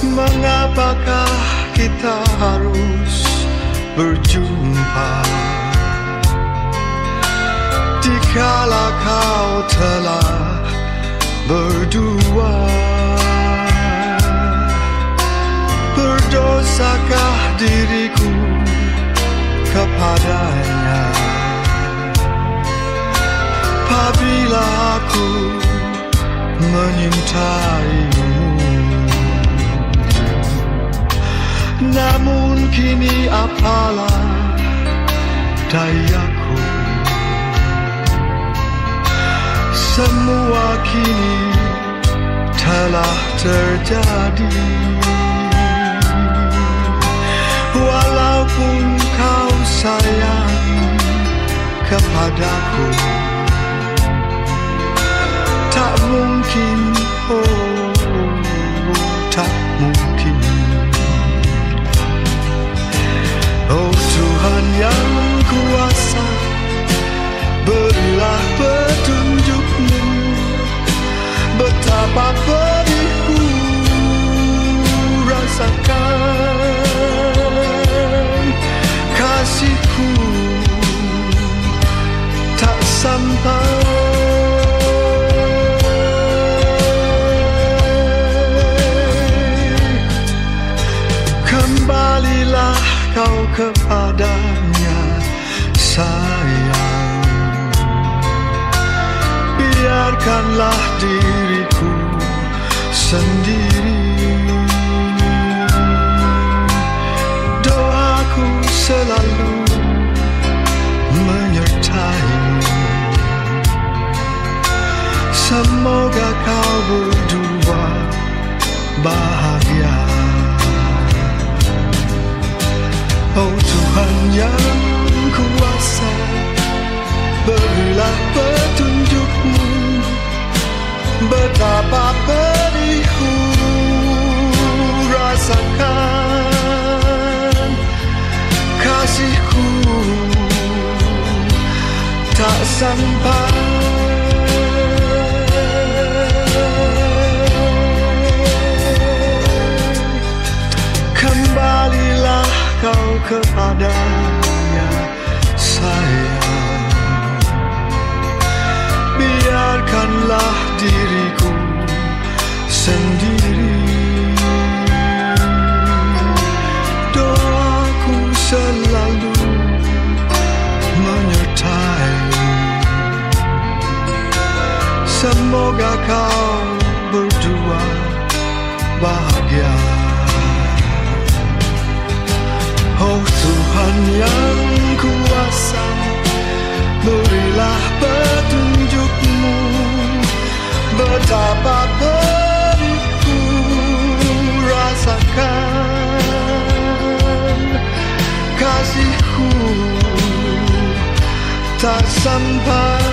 Mengapakah kita harus berjumpa? Dikala kau telah berdua Berdosakah diriku kepadanya? Apabila aku menyintaimu kini apalah dayaku? Semua kini telah terjadi. Walaupun kau sayang kepadaku Tak mungkin, oh kepadanya sayang. Biarkanlah diriku sendiri. Doaku selalu menyertaimu. Semoga kau berdua bahagia sampai Kembalilah kau kepadanya sayang. Biarkanlah diriku sendiri Semoga kau berdua bahagia. Oh Tuhan yang kuasa Berilah petunjukmu. Betapa pedihku rasakan Kasihku tak sampai